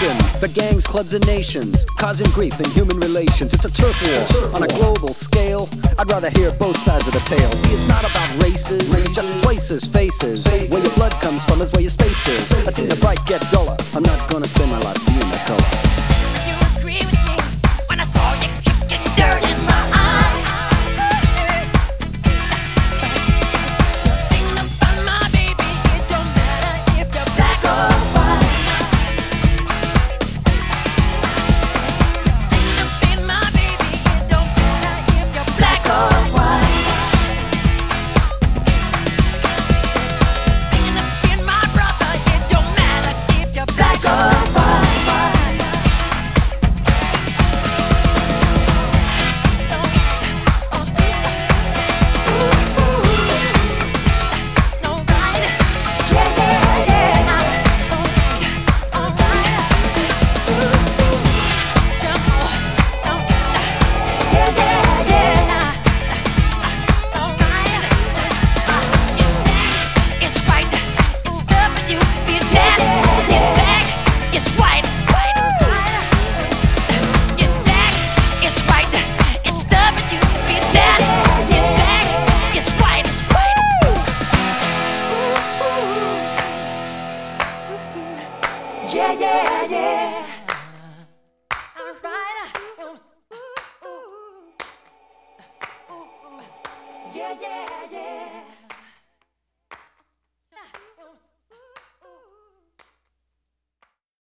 nation for gangs, clubs, and nations, causing grief in human relations. It's a turf war on a global scale. I'd rather hear both sides of the tale. See, it's not about races, it's just places, faces. Where your blood comes from is where your space is. I've seen the fight get duller. I'm not gonna spend my life being the color. Yeah, yeah, yeah.